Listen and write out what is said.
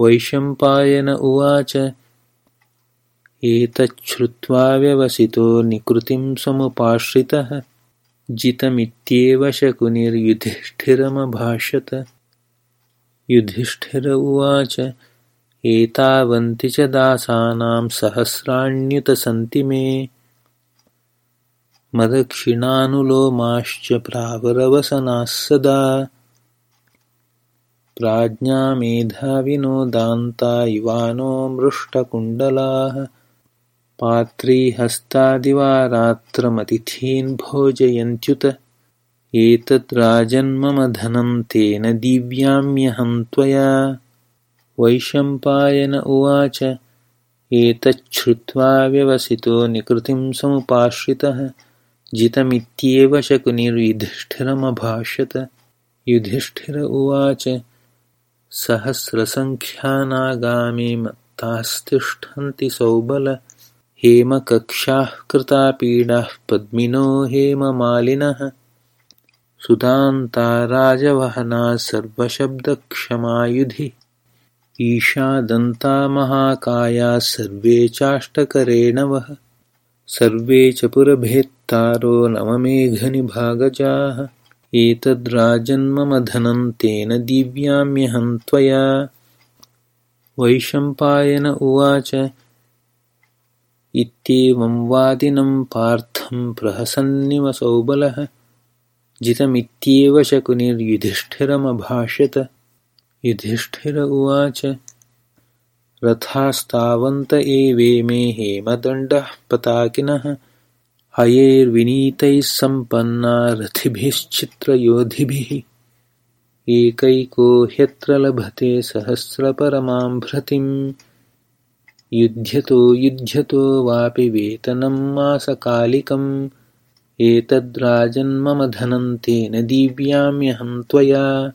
वैशम्पायन उवाच। एतच्छ्रुत्वा व्यवसितो निकृतिं समुपाश्रितः जितमित्येव शकुनिर्युधिष्ठिरमभाषत। युधिष्ठिर उवाच एतावन्ति च दासानां सहस्राण्युत सन्ति मे। मदक्षिणानुलोमाश्च प्रावरवसनाः सदा प्राज्ञा मेधाविनो दान्ता युवानो मृष्टकुण्डलाः पात्रीहस्तादिवारात्रमतिथीन् भोजयन्त्युत। एतद्राजन्मम धनं तेन दिव्याम्यहं त्वया। वैशम्पायन उवाच एतच्छ्रुत्वा व्यवसितो निकृतिं समुपाश्रितः जितमित्येव शकुनिर्युधिष्ठिरमभाषत युधिष्ठिर उवाच सहस्रसङ्ख्यानागामि मत्तास्तिष्ठन्ति सौबल। हेमकक्षाः कृतापीडाः पद्मिनो हेममालिनः। सुदान्ता राजवहनाः सर्वशब्दक्षमायुधि। ईशादन्ता महाकायाः सर्वे चाष्टकरेणवः सर्वे च पुरभेत्तारो नवमेघनिभागजाः एतद्राजन्ममधनं तेन दिव्याम्यहं त्वया। वैशम्पायन उवाच इत्येवं वादिनं पार्थं प्रहसन्निव सौबलः जितमित्येव शकुनिर्युधिष्ठिरमभाषत युधिष्ठिर उवाच रथास्तावन्त एवेमे हेमदण्डः पताकिनः हयैर्विनीतैः सम्पन्ना रथिभिश्चित्रयोधिभिः एकैको ह्यत्र लभते सहस्रपरमां भृतिम् युध्यतो युध्यतो वापि वेतनं मासकालिकम्। एतद्राजन्मम धनं तेन दिव्याम्यहं त्वया